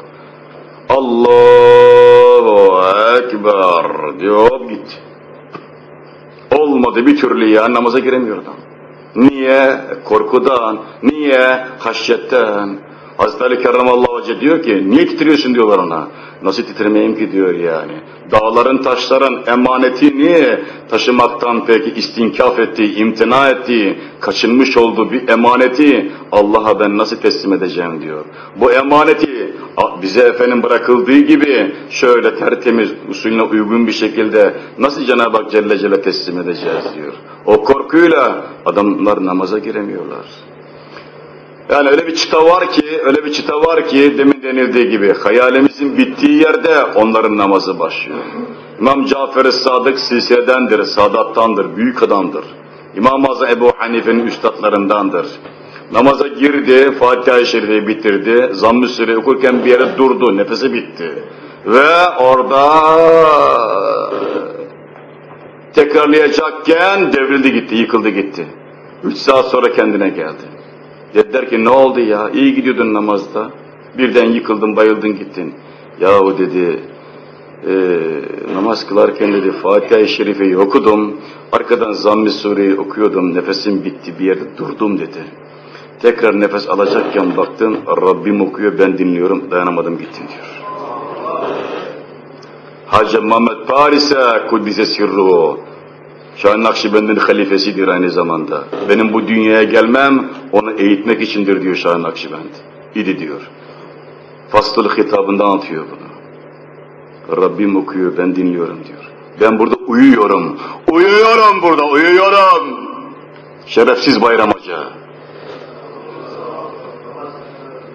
Allahu Ekber diyor git. Olmadı bir türlü ya namaza giremiyor adam. Niye? Korkudan. Niye? Haşyetten. Hazreti Ali Kerramallahu Hoca diyor ki, niye titriyorsun diyorlar ona. Nasıl titremeyeyim ki diyor yani. Dağların, taşların emanetini taşımaktan peki istinkaf ettiği, imtina ettiği, kaçınmış olduğu bir emaneti Allah'a ben nasıl teslim edeceğim diyor. Bu emaneti bize efendim bırakıldığı gibi şöyle tertemiz, usulüne uygun bir şekilde nasıl Cenab-ı Hak Celle Celle teslim edeceğiz diyor. O korkuyla adamlar namaza giremiyorlar. Yani öyle bir çıta var ki, öyle bir çıta var ki demin denildiği gibi hayalimizin bittiği yerde onların namazı başlıyor. İmam Cafer-i Sadık silsiledendir, Sadat'tandır, büyük adamdır. İmam-ı Azam Ebu Hanife'nin üstadlarındandır. Namaza girdi, Fatiha-i Şerife'yi bitirdi, Zamm-ı okurken bir yere durdu, nefesi bitti. Ve orada tekrarlayacakken devrildi gitti, yıkıldı gitti. Üç saat sonra kendine geldi. Dediler ki ne oldu ya, iyi gidiyordun namazda, birden yıkıldın, bayıldın gittin. Yahu dedi, e, namaz kılarken dedi Fatiha-i Şerife'yi okudum, arkadan Zamm-ı Sure'yi okuyordum, nefesim bitti, bir yerde durdum dedi. Tekrar nefes alacakken baktım, Rabbim okuyor, ben dinliyorum, dayanamadım gittim diyor. Hacı Muhammed Paris'e Kuddise Sirruhu, Şah Nakşibend'in halifesidir aynı zamanda. Benim bu dünyaya gelmem onu eğitmek içindir diyor Şah Nakşibend. İdi diyor. Fasıl hitabında anlatıyor bunu. Rabbim okuyor, ben dinliyorum diyor. Ben burada uyuyorum. Uyuyorum burada, uyuyorum. Şerefsiz bayram hoca.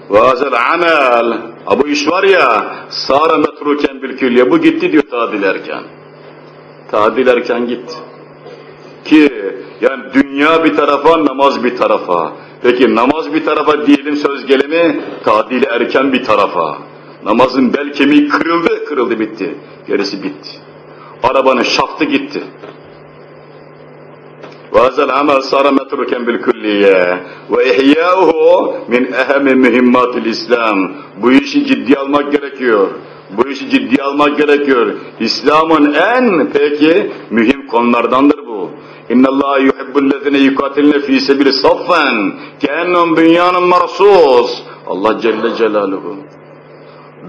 Vazel amel. Bu iş var ya, sara metruken bil külliye. Bu gitti diyor tadil erken. Tadil erken gitti Ki yani dünya bir tarafa, namaz bir tarafa. Peki namaz bir tarafa diyelim söz gelimi, tadil erken bir tarafa. Namazın bel kemiği kırıldı, kırıldı bitti. Gerisi bitti. Arabanın şaftı gitti. وهذا العمل صار متروكا بالكلية وإحياؤه min ehemmi mühimmatil İslam. Bu işi ciddi almak gerekiyor. Bu işi ciddi almak gerekiyor. İslam'ın en peki mühim konulardandır bu. İnna Allah yuhibbullezine yukatilne fi sebili saffen keennum bünyanun marsus. Allah Celle Celaluhu.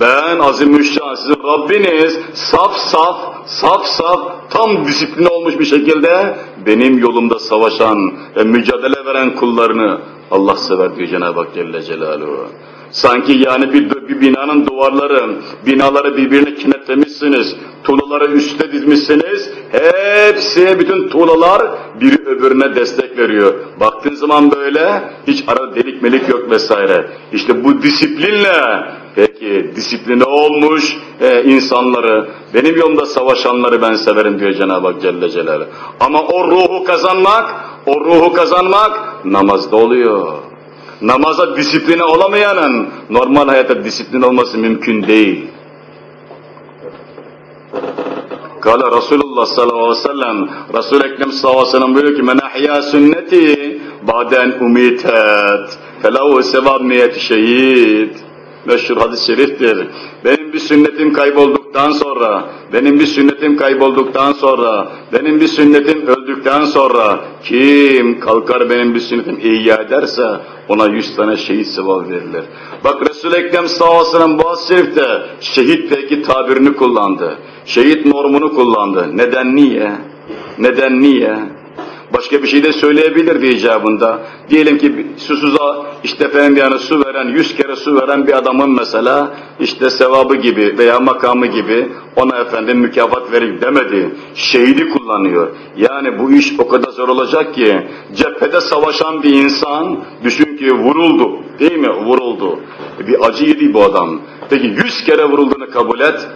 Ben azimüşşan sizin Rabbiniz saf saf, saf saf, tam disiplin olmuş bir şekilde benim yolumda savaşan ve mücadele veren kullarını Allah sever diyor Cenab-ı Hak Celle Celaluhu. Sanki yani bir, bir binanın duvarları, binaları birbirine kinetlemişsiniz, tuğlaları üstte dizmişsiniz, hepsi, bütün tuğlalar biri öbürüne destek veriyor. Baktığın zaman böyle, hiç arada delik melik yok vesaire. İşte bu disiplinle, peki disipline olmuş e, insanları, benim yolumda savaşanları ben severim diyor Cenab-ı Hak Celle Celaluhu. Ama o ruhu kazanmak, o ruhu kazanmak namazda oluyor. Namaza disipline olamayanın normal hayata disiplin olması mümkün değil. Kala Resulullah sallallahu aleyhi ve sellem, Resul-i Ekrem sallallahu aleyhi ve sellem buyuruyor ki, men ahya sünneti baden umitet, felahu sevab miyeti şehit. Meşhur hadis-i şeriftir. Benim bir sünnetim kaybolduktan sonra, benim bir sünnetim kaybolduktan sonra, benim bir sünnetim öldükten sonra, kim kalkar benim bir sünnetim ihya ederse, ona yüz tane şehit sevabı verilir. Bak Resul-i Ekrem sallallahu hadis-i şerifte şehit peki tabirini kullandı. Şehit normunu kullandı. Neden niye? Neden niye? Başka bir şey de söyleyebilirdi icabında. Diyelim ki susuza işte efendim su veren, yüz kere su veren bir adamın mesela işte sevabı gibi veya makamı gibi ona efendim mükafat verip demedi. Şehidi kullanıyor. Yani bu iş o kadar zor olacak ki cephede savaşan bir insan düşün ki vuruldu değil mi? Vuruldu. Bir acı yedi bu adam. Peki yüz kere vurulduğunu kabul et.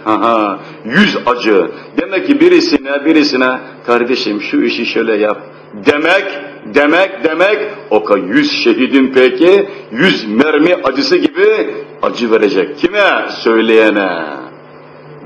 Yüz acı. Demek ki birisine birisine kardeşim şu işi şöyle yap demek, demek, demek o yüz şehidin peki yüz mermi acısı gibi acı verecek. Kime? Söyleyene.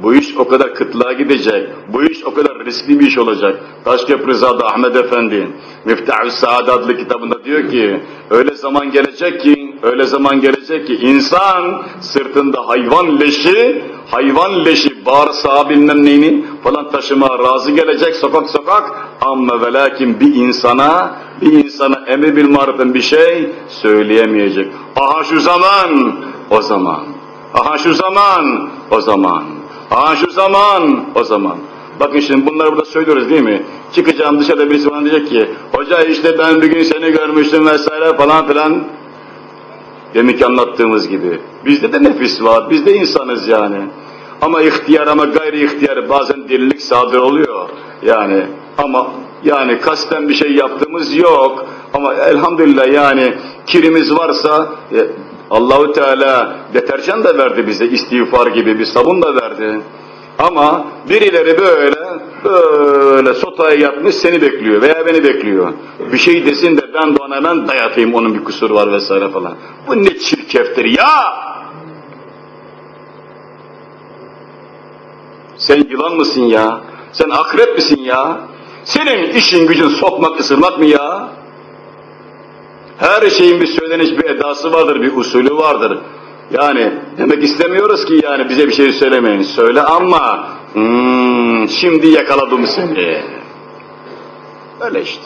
Bu iş o kadar kıtlığa gidecek. Bu iş o kadar riskli bir iş olacak. Taşköprü Zada Ahmet Efendi Miftah-ı Saad adlı kitabında diyor ki öyle zaman gelecek ki öyle zaman gelecek ki insan sırtında hayvan leşi hayvan leşi bağırsağı bilmem neyini falan taşıma razı gelecek sokak sokak ama ve lakin bir insana bir insana emir bil marifin bir şey söyleyemeyecek. Aha şu zaman o zaman. Aha şu zaman o zaman. Ha şu zaman, o zaman. Bakın şimdi bunları burada söylüyoruz değil mi? Çıkacağım dışarıda birisi bana diyecek ki, hoca işte ben bir gün seni görmüştüm vesaire falan filan. Deminki anlattığımız gibi. Bizde de nefis var, biz de insanız yani. Ama ihtiyar ama gayri ihtiyar bazen delilik sadır oluyor. Yani ama yani kasten bir şey yaptığımız yok. Ama elhamdülillah yani kirimiz varsa e, Allahu Teala deterjan da verdi bize istiğfar gibi bir sabun da verdi. Ama birileri böyle böyle sotaya yatmış seni bekliyor veya beni bekliyor. Bir şey desin de ben de ona hemen dayatayım onun bir kusuru var vesaire falan. Bu ne çirkeftir ya! Sen yılan mısın ya? Sen akrep misin ya? Senin işin gücün sokmak ısırmak mı ya? Her şeyin bir söyleniş, bir edası vardır, bir usulü vardır. Yani demek istemiyoruz ki yani bize bir şey söylemeyin. Söyle ama hmm, şimdi yakaladım seni. Öyle işte.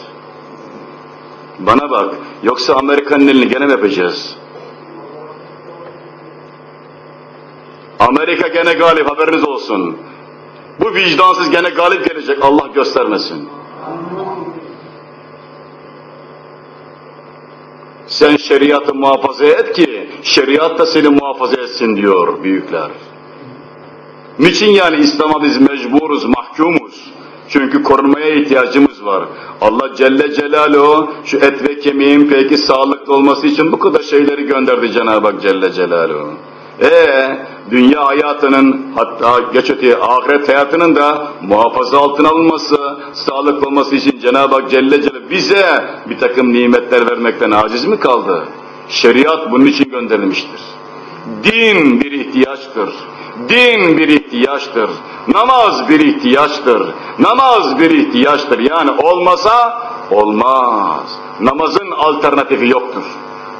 Bana bak, yoksa Amerika'nın elini gene mi yapacağız? Amerika gene galip haberiniz olsun. Bu vicdansız gene galip gelecek Allah göstermesin. Sen şeriatı muhafaza et ki şeriat da seni muhafaza etsin diyor büyükler. Niçin yani İslam'a biz mecburuz, mahkumuz? Çünkü korunmaya ihtiyacımız var. Allah Celle Celaluhu şu et ve kemiğin peki sağlıklı olması için bu kadar şeyleri gönderdi Cenab-ı Hak Celle Celaluhu. Ee, dünya hayatının hatta geç öteye ahiret hayatının da muhafaza altına alınması, sağlıklı olması için Cenab-ı Hak Celle Celle bize bir takım nimetler vermekten aciz mi kaldı? Şeriat bunun için gönderilmiştir. Din bir ihtiyaçtır. Din bir ihtiyaçtır. Namaz bir ihtiyaçtır. Namaz bir ihtiyaçtır. Yani olmasa olmaz. Namazın alternatifi yoktur.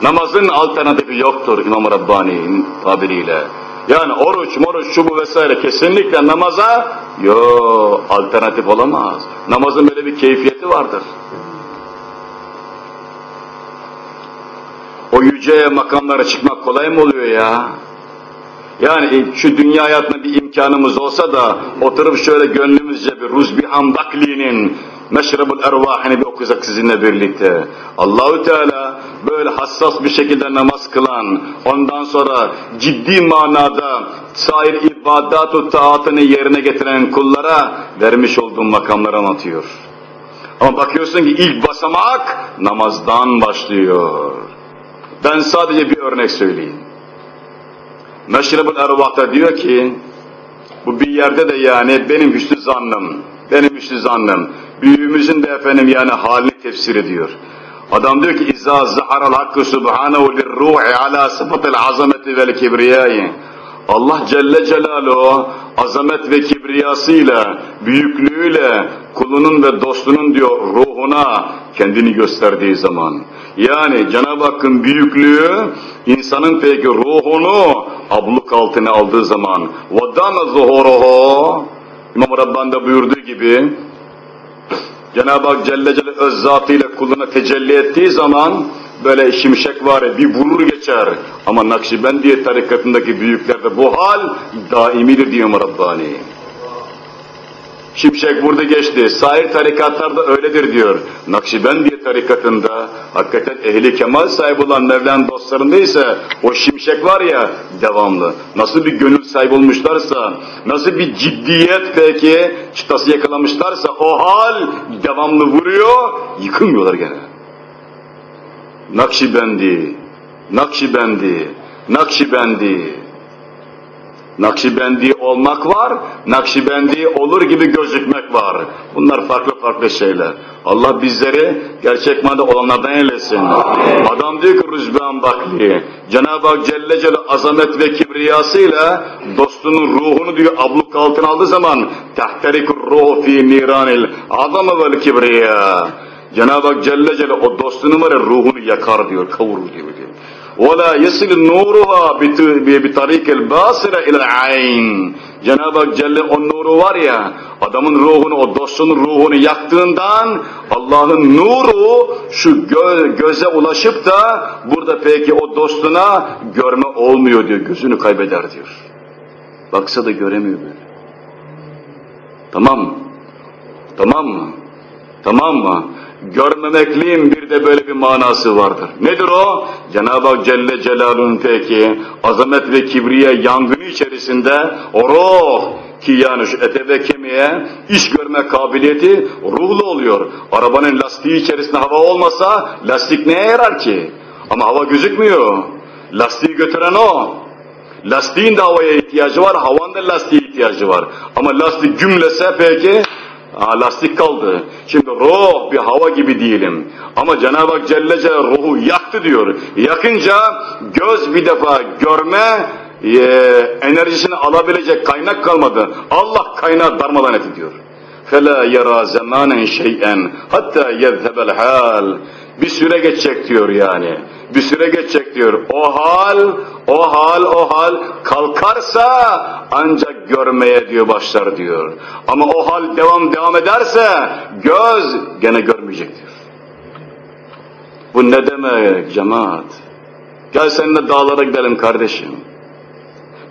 Namazın alternatifi yoktur İmam Rabbani'nin tabiriyle. Yani oruç, moruç, şu bu vesaire kesinlikle namaza yo alternatif olamaz. Namazın böyle bir keyfiyeti vardır. O yüce makamlara çıkmak kolay mı oluyor ya? Yani şu dünya hayatında bir imkanımız olsa da oturup şöyle gönlümüzce bir Ruzbi Handakli'nin Meşrebul Ervahini bir okusak sizinle birlikte. Allahü Teala böyle hassas bir şekilde namaz kılan, ondan sonra ciddi manada sair ibadat-ı taatını yerine getiren kullara vermiş olduğum makamları anlatıyor. Ama bakıyorsun ki ilk basamak namazdan başlıyor. Ben sadece bir örnek söyleyeyim. Meşrebul Ervah'ta diyor ki, bu bir yerde de yani benim hüsnü zannım, benim hüsnü zannım, büyüğümüzün de efendim yani halini tefsir ediyor. Adam diyor ki, İzâ zaharal hakkı subhanehu lirruhi ala sıfatil azameti vel kibriyayı. Allah Celle Celaluhu azamet ve kibriyasıyla, büyüklüğüyle kulunun ve dostunun diyor ruhuna kendini gösterdiği zaman. Yani Cenab-ı Hakk'ın büyüklüğü insanın peki ruhunu abluk altına aldığı zaman وَدَّانَ ظُهُرُهُ İmam Rabbani buyurduğu gibi Cenab-ı Hak Celle Celle öz zatıyla kuluna tecelli ettiği zaman böyle şimşek var bir vurur geçer. Ama Nakşibendiye tarikatındaki büyüklerde bu hal daimidir diyor Rabbani. Şimşek vurdu geçti. Sair tarikatlarda öyledir diyor. Nakşibendiye tarikatında hakikaten ehli kemal sahibi olan Mevla'nın dostlarında ise o şimşek var ya devamlı. Nasıl bir gönül sahibi olmuşlarsa, nasıl bir ciddiyet peki çıtası yakalamışlarsa o hal devamlı vuruyor, yıkılmıyorlar gene. Nakşibendi, Nakşibendi, Nakşibendi. Nakşibendi olmak var, Nakşibendi olur gibi gözükmek var. Bunlar farklı farklı şeyler. Allah bizleri gerçek manada olanlardan eylesin. Adam diyor ki Rüzban Bakli, Cenab-ı Hak Celle Celle azamet ve kibriyasıyla dostunun ruhunu diyor abluk altına aldığı zaman tehterikur ruhu fi niranil azama vel kibriya. Cenab-ı Hak Celle Celle o dostunun var ya ruhunu yakar diyor, kavurur diyor. diyor. وَلَا يَسِلْ نُورُهَا بِطَرِيقِ الْبَاسِرَ اِلَى الْعَيْنِ Cenab-ı Hak Celle o nuru var ya, adamın ruhunu, o dostunun ruhunu yaktığından Allah'ın nuru şu gö göze ulaşıp da burada peki o dostuna görme olmuyor diyor, gözünü kaybeder diyor. Baksa da göremiyor böyle. Tamam mı? Tamam mı? Tamam mı? Görmemekliğin bir de böyle bir manası vardır. Nedir o? Cenab-ı Hak Celle Celaluhu'nun peki azamet ve kibriye yangını içerisinde o ruh ki yani şu ete ve kemiğe iş görme kabiliyeti ruhlu oluyor. Arabanın lastiği içerisinde hava olmasa lastik neye yarar ki? Ama hava gözükmüyor. Lastiği götüren o. Lastiğin de havaya ihtiyacı var, havanın da lastiğe ihtiyacı var. Ama lastik gümlese peki, aa, lastik kaldı. Şimdi ruh bir hava gibi diyelim. Ama Cenab-ı Hak Celle Celle ruhu yaktı diyor. Yakınca göz bir defa görme e, enerjisini alabilecek kaynak kalmadı. Allah kaynağı darmadan etti diyor. فَلَا يَرَى زَمَانًا شَيْئًا حَتَّى يَذْهَبَ الْحَالِ Bir süre geçecek diyor yani. Bir süre geçecek diyor. O hal, o hal, o hal kalkarsa ancak görmeye diyor başlar diyor. Ama o hal devam devam ederse göz gene görmeyecek diyor. Bu ne demek cemaat? Gel seninle dağlara gidelim kardeşim.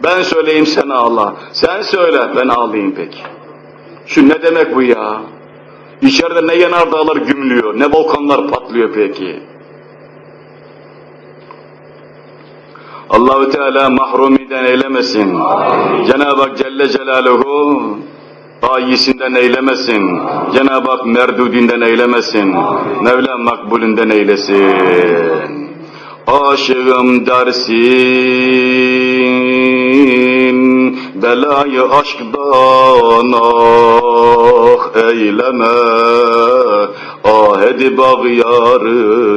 Ben söyleyeyim sen ağla. Sen söyle ben ağlayayım peki. Şu ne demek bu ya? İçeride ne yanardağlar gümlüyor, ne volkanlar patlıyor peki? Allahü Teala mahrumiden eylemesin. Cenab-ı Hak Celle Celaluhu ayisinden eylemesin. Cenab-ı Hak merdudinden eylemesin. Mevla makbulünden eylesin. Aşığım dersin, belayı aşkdan ah eyleme, ah edip ağyarı,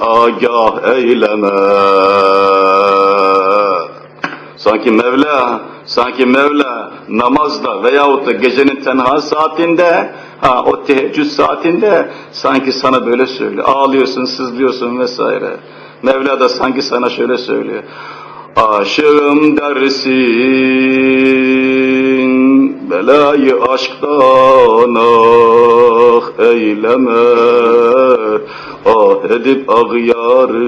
ahından agah eyleme. Sanki Mevla, sanki Mevla namazda veyahut da gecenin tenha saatinde, ha o teheccüd saatinde sanki sana böyle söylüyor. Ağlıyorsun, sızlıyorsun vesaire. Mevla da sanki sana şöyle söylüyor. Aşığım dersin, belayı aşktan ah eyleme, ah edip ağyarı,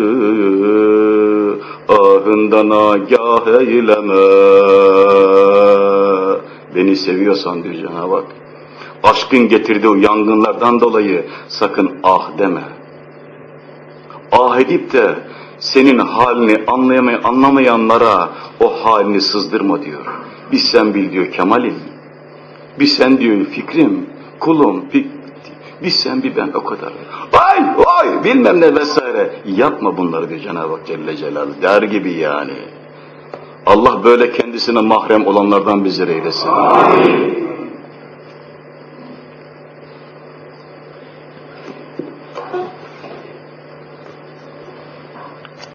ahından agah eyleme. Beni seviyorsan diyor Cenab-ı Hak. Aşkın getirdiği yangınlardan dolayı sakın ah deme. Ah edip de senin halini anlayamayan, anlamayanlara o halini sızdırma diyor. Bir sen bil diyor Kemal'im. Bir sen diyor fikrim, kulum, bir, bir sen bir ben o kadar. Vay vay bilmem ne vesaire. Yapma bunları diyor Cenab-ı Hak Celle Celaluhu der gibi yani. Allah böyle kendisine mahrem olanlardan bizleri eylesin. Amin.